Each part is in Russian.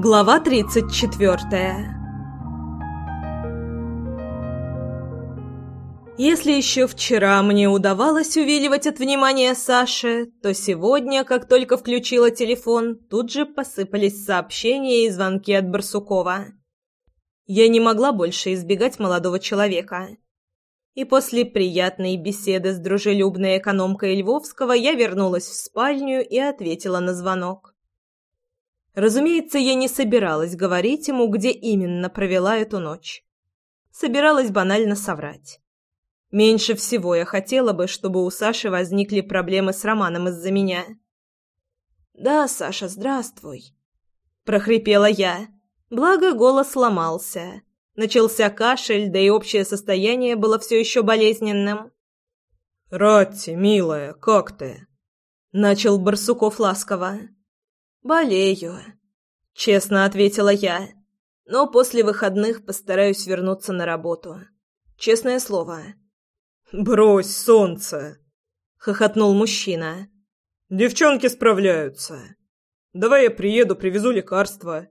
Глава 34 Если еще вчера мне удавалось увиливать от внимания Саши, то сегодня, как только включила телефон, тут же посыпались сообщения и звонки от Барсукова. Я не могла больше избегать молодого человека. И после приятной беседы с дружелюбной экономкой Львовского я вернулась в спальню и ответила на звонок. Разумеется, я не собиралась говорить ему, где именно провела эту ночь. Собиралась банально соврать. Меньше всего я хотела бы, чтобы у Саши возникли проблемы с Романом из-за меня. «Да, Саша, здравствуй», — прохрипела я. Благо, голос сломался. Начался кашель, да и общее состояние было все еще болезненным. «Ратти, милая, как ты?» — начал Барсуков ласково. «Болею», — честно ответила я. «Но после выходных постараюсь вернуться на работу. Честное слово». «Брось, солнце!» — хохотнул мужчина. «Девчонки справляются. Давай я приеду, привезу лекарства».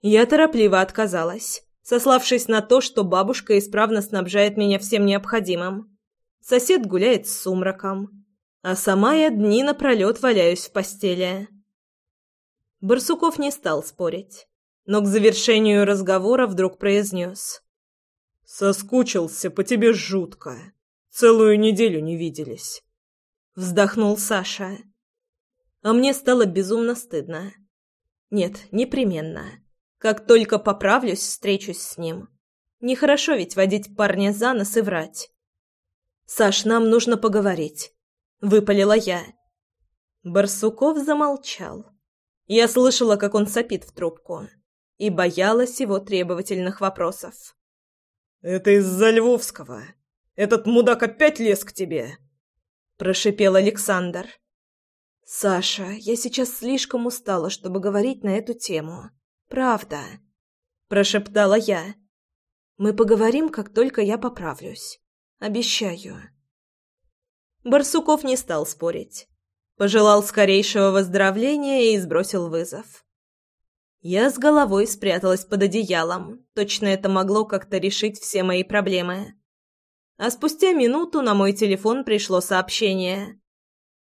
Я торопливо отказалась, сославшись на то, что бабушка исправно снабжает меня всем необходимым. Сосед гуляет с сумраком, а сама я дни напролет валяюсь в постели. Барсуков не стал спорить, но к завершению разговора вдруг произнес. «Соскучился по тебе жутко. Целую неделю не виделись». Вздохнул Саша. А мне стало безумно стыдно. Нет, непременно. Как только поправлюсь, встречусь с ним. Нехорошо ведь водить парня за нос и врать. «Саш, нам нужно поговорить», — выпалила я. Барсуков замолчал. Я слышала, как он сопит в трубку, и боялась его требовательных вопросов. «Это из-за Львовского. Этот мудак опять лез к тебе!» – прошипел Александр. «Саша, я сейчас слишком устала, чтобы говорить на эту тему. Правда», – прошептала я. «Мы поговорим, как только я поправлюсь. Обещаю». Барсуков не стал спорить. Пожелал скорейшего выздоровления и сбросил вызов. Я с головой спряталась под одеялом. Точно это могло как-то решить все мои проблемы. А спустя минуту на мой телефон пришло сообщение.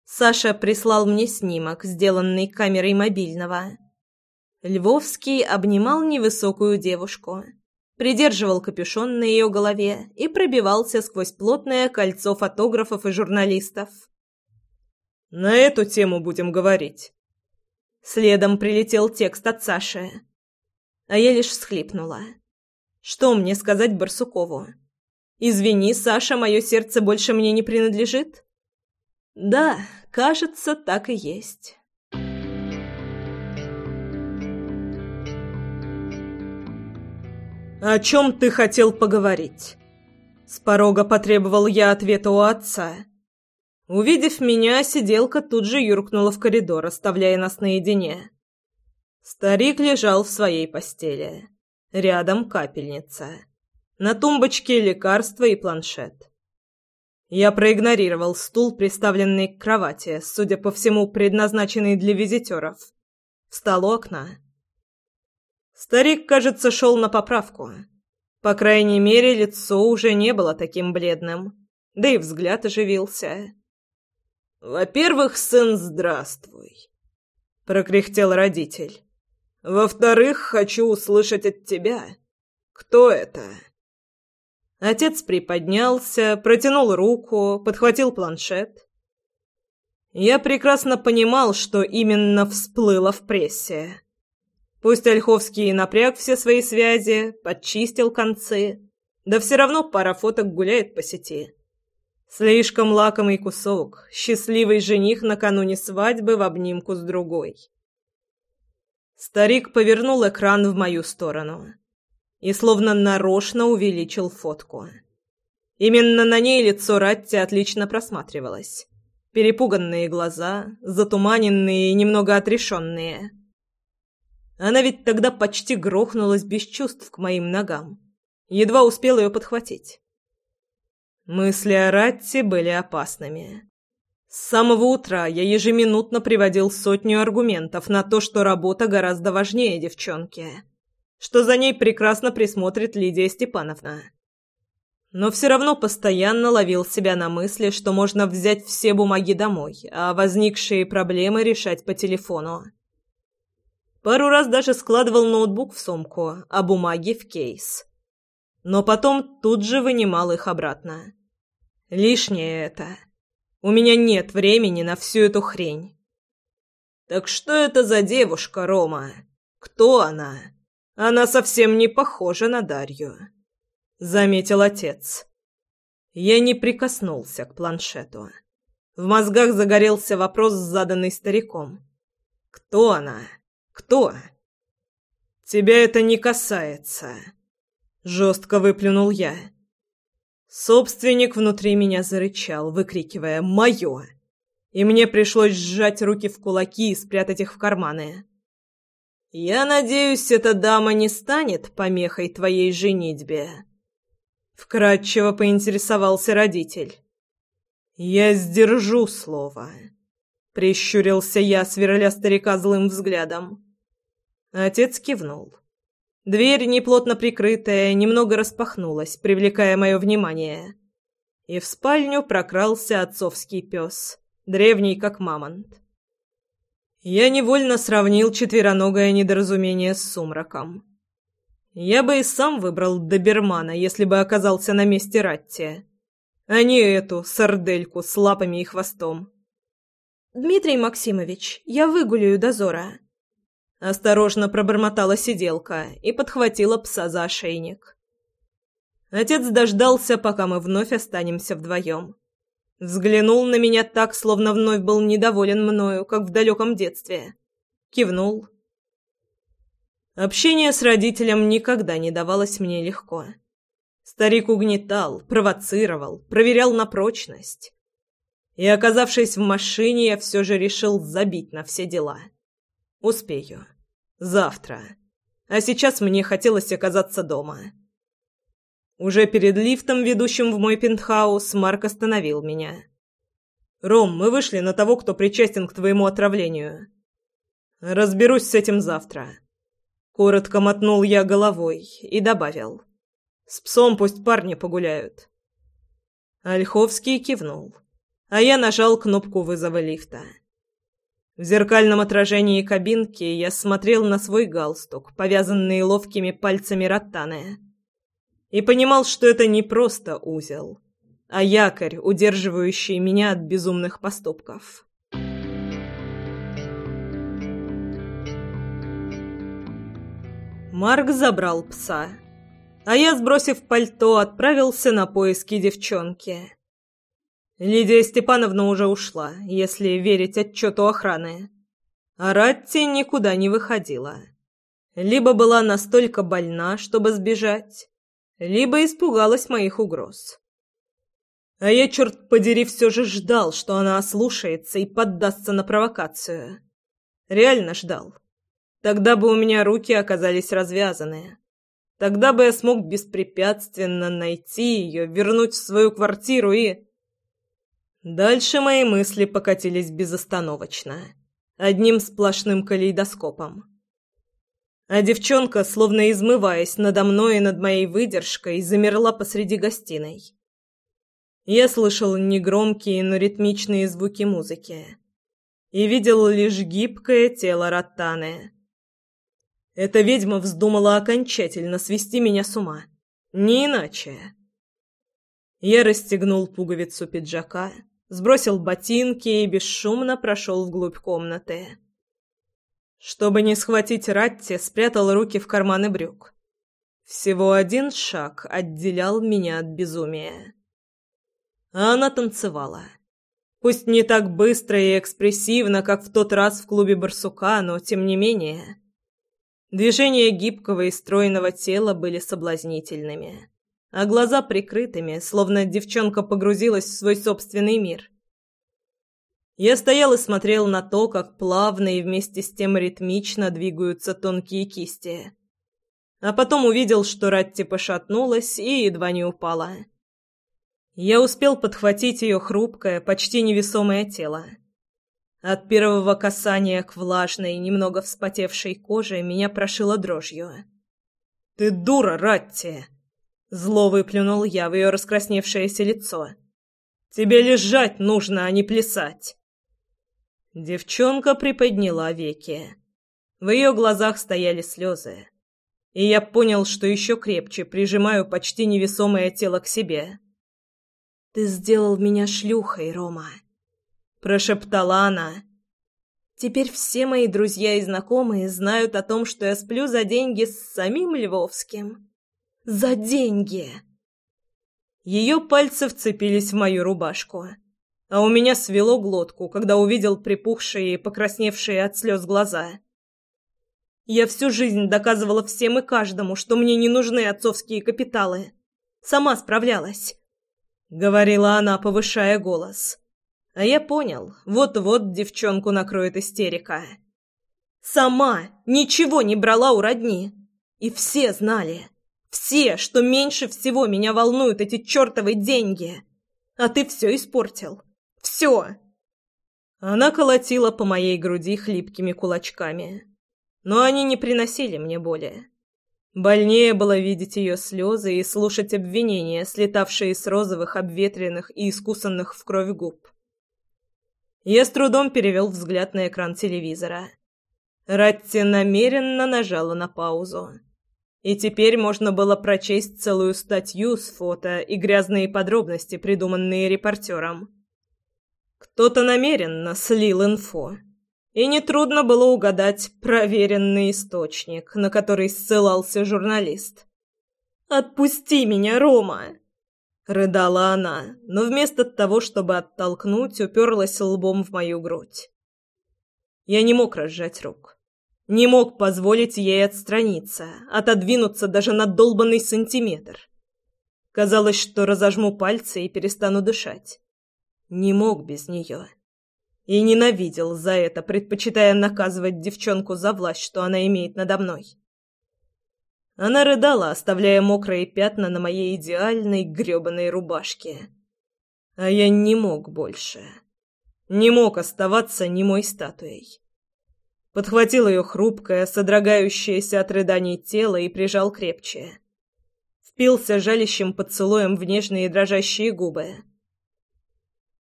Саша прислал мне снимок, сделанный камерой мобильного. Львовский обнимал невысокую девушку, придерживал капюшон на ее голове и пробивался сквозь плотное кольцо фотографов и журналистов. На эту тему будем говорить. Следом прилетел текст от Саши. А я лишь всхлипнула. Что мне сказать Барсукову? Извини, Саша, мое сердце больше мне не принадлежит? Да, кажется, так и есть. «О чем ты хотел поговорить?» С порога потребовал я ответа у отца. Увидев меня, сиделка тут же юркнула в коридор, оставляя нас наедине. Старик лежал в своей постели. Рядом капельница. На тумбочке лекарства и планшет. Я проигнорировал стул, приставленный к кровати, судя по всему, предназначенный для визитеров. Встал у окна. Старик, кажется, шел на поправку. По крайней мере, лицо уже не было таким бледным. Да и взгляд оживился. «Во-первых, сын, здравствуй», — прокряхтел родитель. «Во-вторых, хочу услышать от тебя. Кто это?» Отец приподнялся, протянул руку, подхватил планшет. Я прекрасно понимал, что именно всплыло в прессе. Пусть Ольховский напряг все свои связи, подчистил концы, да все равно пара фоток гуляет по сети. Слишком лакомый кусок, счастливый жених накануне свадьбы в обнимку с другой. Старик повернул экран в мою сторону и словно нарочно увеличил фотку. Именно на ней лицо Ратти отлично просматривалось. Перепуганные глаза, затуманенные и немного отрешенные. Она ведь тогда почти грохнулась без чувств к моим ногам. Едва успел ее подхватить. Мысли о Ратте были опасными. С самого утра я ежеминутно приводил сотню аргументов на то, что работа гораздо важнее девчонки, что за ней прекрасно присмотрит Лидия Степановна. Но все равно постоянно ловил себя на мысли, что можно взять все бумаги домой, а возникшие проблемы решать по телефону. Пару раз даже складывал ноутбук в сумку, а бумаги в кейс. Но потом тут же вынимал их обратно. Лишнее это. У меня нет времени на всю эту хрень. Так что это за девушка, Рома? Кто она? Она совсем не похожа на Дарью. Заметил отец. Я не прикоснулся к планшету. В мозгах загорелся вопрос, заданный стариком. Кто она? Кто? Тебя это не касается. Жестко выплюнул я. Собственник внутри меня зарычал, выкрикивая «Мое!» И мне пришлось сжать руки в кулаки и спрятать их в карманы. «Я надеюсь, эта дама не станет помехой твоей женитьбе?» Вкратчиво поинтересовался родитель. «Я сдержу слово», — прищурился я, сверля старика злым взглядом. Отец кивнул. Дверь, неплотно прикрытая, немного распахнулась, привлекая мое внимание. И в спальню прокрался отцовский пес, древний как мамонт. Я невольно сравнил четвероногое недоразумение с сумраком. Я бы и сам выбрал добермана, если бы оказался на месте Ратти, а не эту сардельку с лапами и хвостом. «Дмитрий Максимович, я выгуляю дозора», Осторожно пробормотала сиделка и подхватила пса за ошейник. Отец дождался, пока мы вновь останемся вдвоем. Взглянул на меня так, словно вновь был недоволен мною, как в далеком детстве. Кивнул. Общение с родителем никогда не давалось мне легко. Старик угнетал, провоцировал, проверял на прочность. И, оказавшись в машине, я все же решил забить на все дела. Успею. Завтра. А сейчас мне хотелось оказаться дома. Уже перед лифтом, ведущим в мой пентхаус, Марк остановил меня. «Ром, мы вышли на того, кто причастен к твоему отравлению. Разберусь с этим завтра». Коротко мотнул я головой и добавил. «С псом пусть парни погуляют». Ольховский кивнул, а я нажал кнопку вызова лифта. В зеркальном отражении кабинки я смотрел на свой галстук, повязанный ловкими пальцами Ротаны, и понимал, что это не просто узел, а якорь, удерживающий меня от безумных поступков. Марк забрал пса, а я, сбросив пальто, отправился на поиски девчонки. Лидия Степановна уже ушла, если верить отчету охраны. А Ратти никуда не выходила. Либо была настолько больна, чтобы сбежать, либо испугалась моих угроз. А я, черт подери, все же ждал, что она ослушается и поддастся на провокацию. Реально ждал. Тогда бы у меня руки оказались развязаны. Тогда бы я смог беспрепятственно найти ее, вернуть в свою квартиру и... Дальше мои мысли покатились безостановочно, одним сплошным калейдоскопом. А девчонка, словно измываясь надо мной и над моей выдержкой, замерла посреди гостиной. Я слышал негромкие, но ритмичные звуки музыки и видел лишь гибкое тело Ротаны. Эта ведьма вздумала окончательно свести меня с ума. Не иначе. Я расстегнул пуговицу пиджака сбросил ботинки и бесшумно прошел вглубь комнаты. Чтобы не схватить Ратти, спрятал руки в карманы брюк. Всего один шаг отделял меня от безумия. Она танцевала. Пусть не так быстро и экспрессивно, как в тот раз в клубе «Барсука», но тем не менее. Движения гибкого и стройного тела были соблазнительными а глаза прикрытыми, словно девчонка погрузилась в свой собственный мир. Я стоял и смотрел на то, как плавно и вместе с тем ритмично двигаются тонкие кисти. А потом увидел, что Ратти пошатнулась и едва не упала. Я успел подхватить ее хрупкое, почти невесомое тело. От первого касания к влажной, немного вспотевшей коже меня прошило дрожью. «Ты дура, Ратти!» Зло выплюнул я в ее раскрасневшееся лицо. «Тебе лежать нужно, а не плясать!» Девчонка приподняла веки. В ее глазах стояли слезы. И я понял, что еще крепче прижимаю почти невесомое тело к себе. «Ты сделал меня шлюхой, Рома», — прошептала она. «Теперь все мои друзья и знакомые знают о том, что я сплю за деньги с самим Львовским. За деньги!» Ее пальцы вцепились в мою рубашку, а у меня свело глотку, когда увидел припухшие и покрасневшие от слез глаза. Я всю жизнь доказывала всем и каждому, что мне не нужны отцовские капиталы. Сама справлялась говорила она, повышая голос. А я понял, вот-вот девчонку накроет истерика. Сама ничего не брала у родни. И все знали. Все, что меньше всего меня волнуют эти чертовы деньги. А ты все испортил. Все. Она колотила по моей груди хлипкими кулачками. Но они не приносили мне боли. Больнее было видеть ее слезы и слушать обвинения, слетавшие с розовых, обветренных и искусанных в кровь губ. Я с трудом перевел взгляд на экран телевизора. Ратти намеренно нажала на паузу. И теперь можно было прочесть целую статью с фото и грязные подробности, придуманные репортером. Кто-то намеренно слил инфо и нетрудно было угадать проверенный источник, на который ссылался журналист. «Отпусти меня, Рома!» Рыдала она, но вместо того, чтобы оттолкнуть, уперлась лбом в мою грудь. Я не мог разжать рук. Не мог позволить ей отстраниться, отодвинуться даже на долбанный сантиметр. Казалось, что разожму пальцы и перестану дышать. Не мог без нее и ненавидел за это, предпочитая наказывать девчонку за власть, что она имеет надо мной. Она рыдала, оставляя мокрые пятна на моей идеальной грёбаной рубашке. А я не мог больше. Не мог оставаться немой статуей. Подхватил ее хрупкое, содрогающееся от рыданий тело и прижал крепче. Впился жалящим поцелуем в нежные дрожащие губы.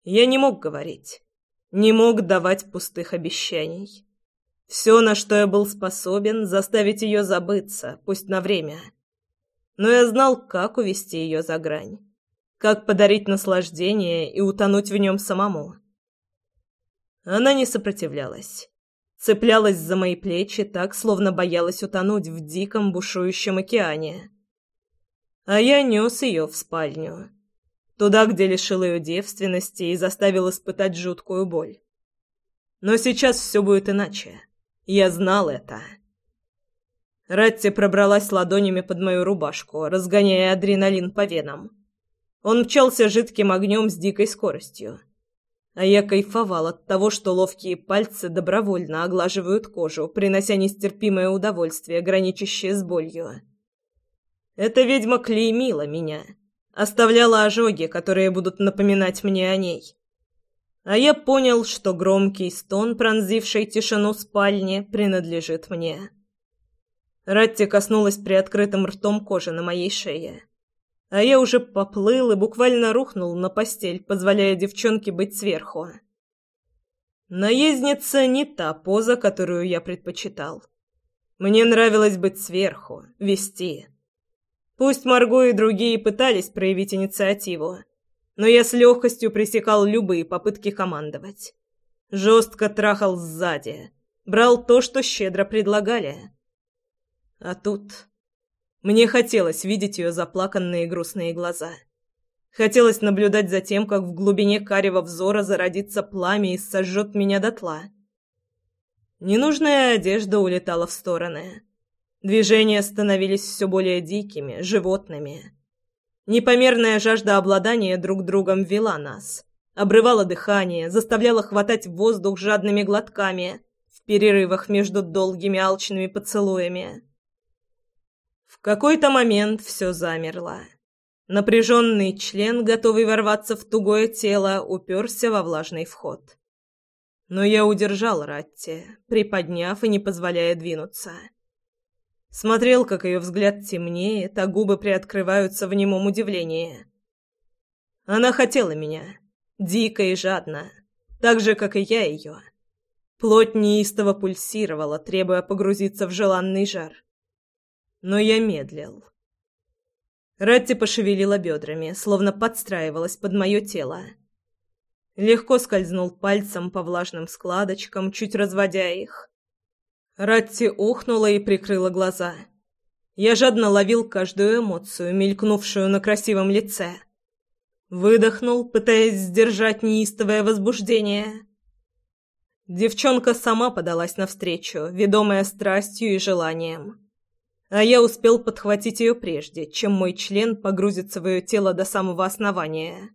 Я не мог говорить не мог давать пустых обещаний. Все, на что я был способен, заставить ее забыться, пусть на время. Но я знал, как увести ее за грань, как подарить наслаждение и утонуть в нем самому. Она не сопротивлялась. Цеплялась за мои плечи так, словно боялась утонуть в диком бушующем океане. А я нес ее в спальню Туда, где лишил ее девственности и заставил испытать жуткую боль. Но сейчас все будет иначе. Я знал это. Ратти пробралась ладонями под мою рубашку, разгоняя адреналин по венам. Он мчался жидким огнем с дикой скоростью. А я кайфовал от того, что ловкие пальцы добровольно оглаживают кожу, принося нестерпимое удовольствие, граничащее с болью. Эта ведьма клеймила меня — оставляла ожоги, которые будут напоминать мне о ней. А я понял, что громкий стон, пронзивший тишину спальни, принадлежит мне. Ратти коснулась приоткрытым ртом кожи на моей шее. А я уже поплыл и буквально рухнул на постель, позволяя девчонке быть сверху. Наездница не та поза, которую я предпочитал. Мне нравилось быть сверху, вести. Пусть Марго и другие пытались проявить инициативу, но я с легкостью пресекал любые попытки командовать. Жестко трахал сзади, брал то, что щедро предлагали. А тут... Мне хотелось видеть ее заплаканные грустные глаза. Хотелось наблюдать за тем, как в глубине карего взора зародится пламя и сожжет меня дотла. Ненужная одежда улетала в стороны. Движения становились все более дикими, животными. Непомерная жажда обладания друг другом вела нас. Обрывала дыхание, заставляла хватать воздух жадными глотками в перерывах между долгими алчными поцелуями. Какой-то момент все замерло. Напряженный член, готовый ворваться в тугое тело, уперся во влажный вход. Но я удержал Ратти, приподняв и не позволяя двинуться. Смотрел, как ее взгляд темнеет, а губы приоткрываются в немом удивлении. Она хотела меня, дико и жадно, так же, как и я ее. Плоть неистово пульсировала, требуя погрузиться в желанный жар. Но я медлил. Ратти пошевелила бедрами, словно подстраивалась под мое тело. Легко скользнул пальцем по влажным складочкам, чуть разводя их. Ратти охнула и прикрыла глаза. Я жадно ловил каждую эмоцию, мелькнувшую на красивом лице. Выдохнул, пытаясь сдержать неистовое возбуждение. Девчонка сама подалась навстречу, ведомая страстью и желанием а я успел подхватить ее прежде, чем мой член погрузится в ее тело до самого основания.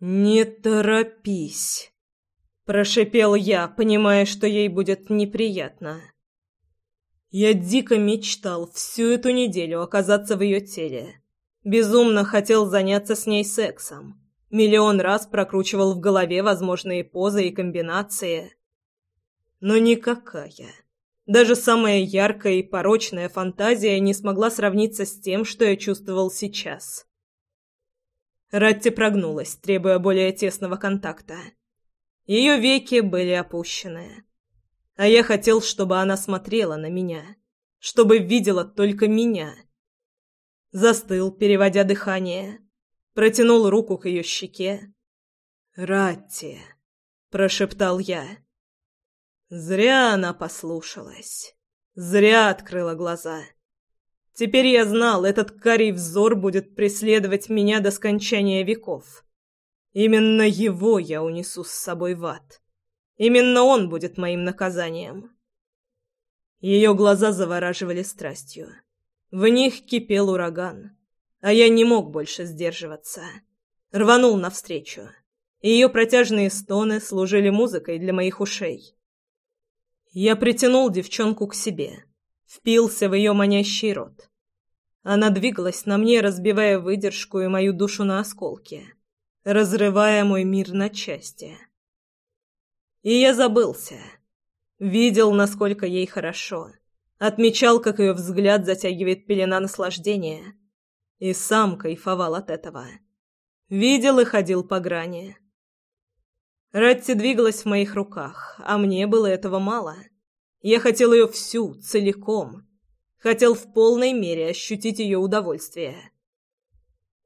«Не торопись», — прошипел я, понимая, что ей будет неприятно. Я дико мечтал всю эту неделю оказаться в ее теле. Безумно хотел заняться с ней сексом. Миллион раз прокручивал в голове возможные позы и комбинации. Но никакая. Даже самая яркая и порочная фантазия не смогла сравниться с тем, что я чувствовал сейчас. Ратти прогнулась, требуя более тесного контакта. Ее веки были опущены. А я хотел, чтобы она смотрела на меня, чтобы видела только меня. Застыл, переводя дыхание, протянул руку к ее щеке. «Ратти», — прошептал я. Зря она послушалась. Зря открыла глаза. Теперь я знал, этот карий взор будет преследовать меня до скончания веков. Именно его я унесу с собой в ад. Именно он будет моим наказанием. Ее глаза завораживали страстью. В них кипел ураган, а я не мог больше сдерживаться. Рванул навстречу. Ее протяжные стоны служили музыкой для моих ушей. Я притянул девчонку к себе, впился в ее манящий рот. Она двигалась на мне, разбивая выдержку и мою душу на осколки, разрывая мой мир на части. И я забылся. Видел, насколько ей хорошо. Отмечал, как ее взгляд затягивает пелена наслаждения. И сам кайфовал от этого. Видел и ходил по грани. Ратти двигалась в моих руках, а мне было этого мало. Я хотел ее всю, целиком. Хотел в полной мере ощутить ее удовольствие.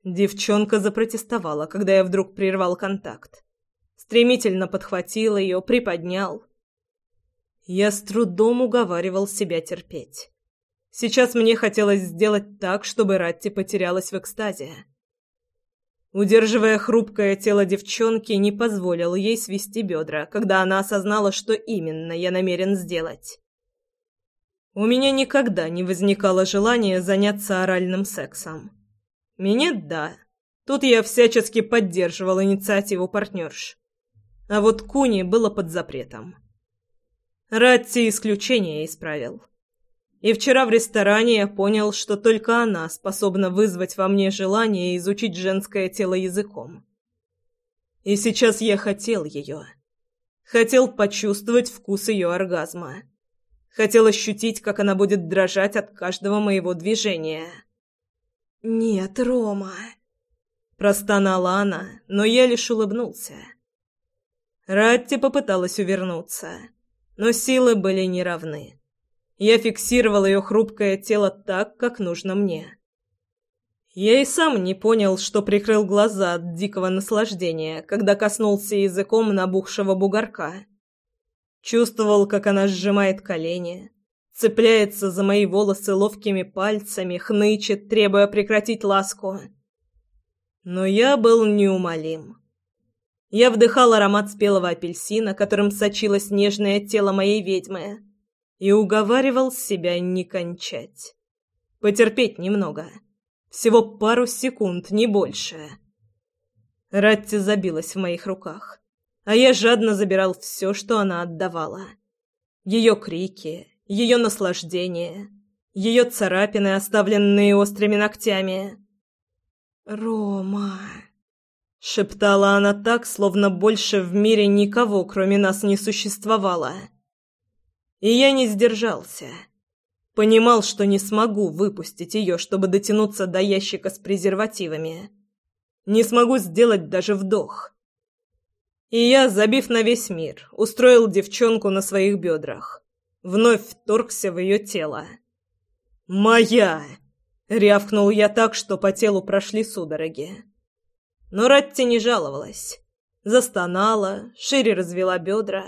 Девчонка запротестовала, когда я вдруг прервал контакт. Стремительно подхватил ее, приподнял. Я с трудом уговаривал себя терпеть. Сейчас мне хотелось сделать так, чтобы Ратти потерялась в экстазе удерживая хрупкое тело девчонки, не позволил ей свести бедра, когда она осознала, что именно я намерен сделать. У меня никогда не возникало желания заняться оральным сексом. Меня – да. Тут я всячески поддерживал инициативу партнерш. А вот Куни было под запретом. Ратти исключение исправил. И вчера в ресторане я понял, что только она способна вызвать во мне желание изучить женское тело языком. И сейчас я хотел ее. Хотел почувствовать вкус ее оргазма. Хотел ощутить, как она будет дрожать от каждого моего движения. «Нет, Рома!» Простонала она, но я лишь улыбнулся. Ратти попыталась увернуться, но силы были неравны. Я фиксировал ее хрупкое тело так, как нужно мне. Я и сам не понял, что прикрыл глаза от дикого наслаждения, когда коснулся языком набухшего бугорка. Чувствовал, как она сжимает колени, цепляется за мои волосы ловкими пальцами, хнычет, требуя прекратить ласку. Но я был неумолим. Я вдыхал аромат спелого апельсина, которым сочилось нежное тело моей ведьмы, и уговаривал себя не кончать. Потерпеть немного. Всего пару секунд, не больше. Ратти забилась в моих руках, а я жадно забирал все, что она отдавала. Ее крики, ее наслаждение, ее царапины, оставленные острыми ногтями. «Рома!» — шептала она так, словно больше в мире никого, кроме нас, не существовало. И я не сдержался. Понимал, что не смогу выпустить ее, чтобы дотянуться до ящика с презервативами. Не смогу сделать даже вдох. И я, забив на весь мир, устроил девчонку на своих бедрах. Вновь вторгся в ее тело. «Моя!» — рявкнул я так, что по телу прошли судороги. Но Ратти не жаловалась. Застонала, шире развела бедра,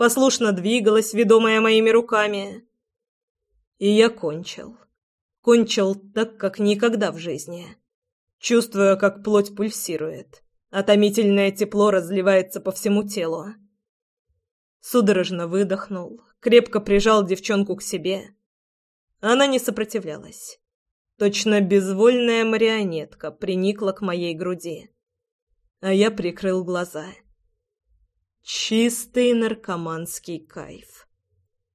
послушно двигалась, ведомая моими руками. И я кончил. Кончил так, как никогда в жизни. Чувствуя, как плоть пульсирует, а томительное тепло разливается по всему телу. Судорожно выдохнул, крепко прижал девчонку к себе. Она не сопротивлялась. Точно безвольная марионетка приникла к моей груди. А я прикрыл глаза. Чистый наркоманский кайф.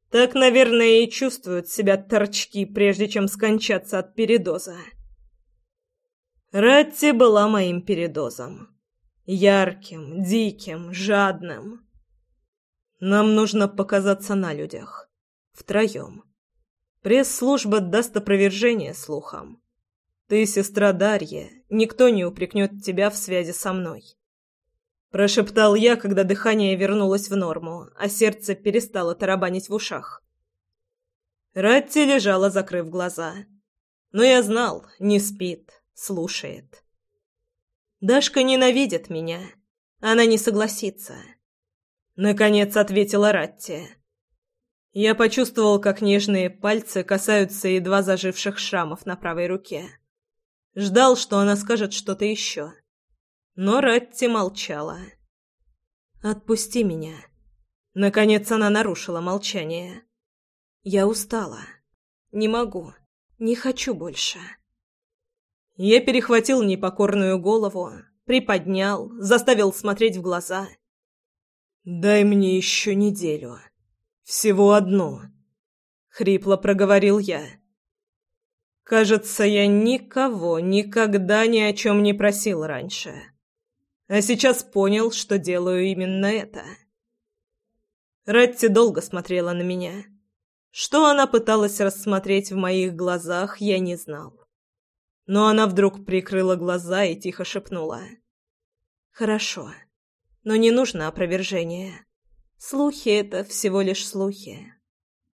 Так, наверное, и чувствуют себя торчки, прежде чем скончаться от передоза. Ратти была моим передозом. Ярким, диким, жадным. Нам нужно показаться на людях. Втроем. Пресс-служба даст опровержение слухам. Ты сестра Дарья, никто не упрекнет тебя в связи со мной. Прошептал я, когда дыхание вернулось в норму, а сердце перестало тарабанить в ушах. Ратти лежала, закрыв глаза. Но я знал, не спит, слушает. Дашка ненавидит меня. Она не согласится. Наконец ответила Ратти. Я почувствовал, как нежные пальцы касаются едва заживших шрамов на правой руке. Ждал, что она скажет что-то еще. Но Ратти молчала. «Отпусти меня». Наконец она нарушила молчание. «Я устала. Не могу. Не хочу больше». Я перехватил непокорную голову, приподнял, заставил смотреть в глаза. «Дай мне еще неделю». Всего одно. Хрипло проговорил я. Кажется, я никого никогда ни о чем не просил раньше. А сейчас понял, что делаю именно это. Ратти долго смотрела на меня. Что она пыталась рассмотреть в моих глазах, я не знал. Но она вдруг прикрыла глаза и тихо шепнула. «Хорошо, но не нужно опровержения. Слухи — это всего лишь слухи.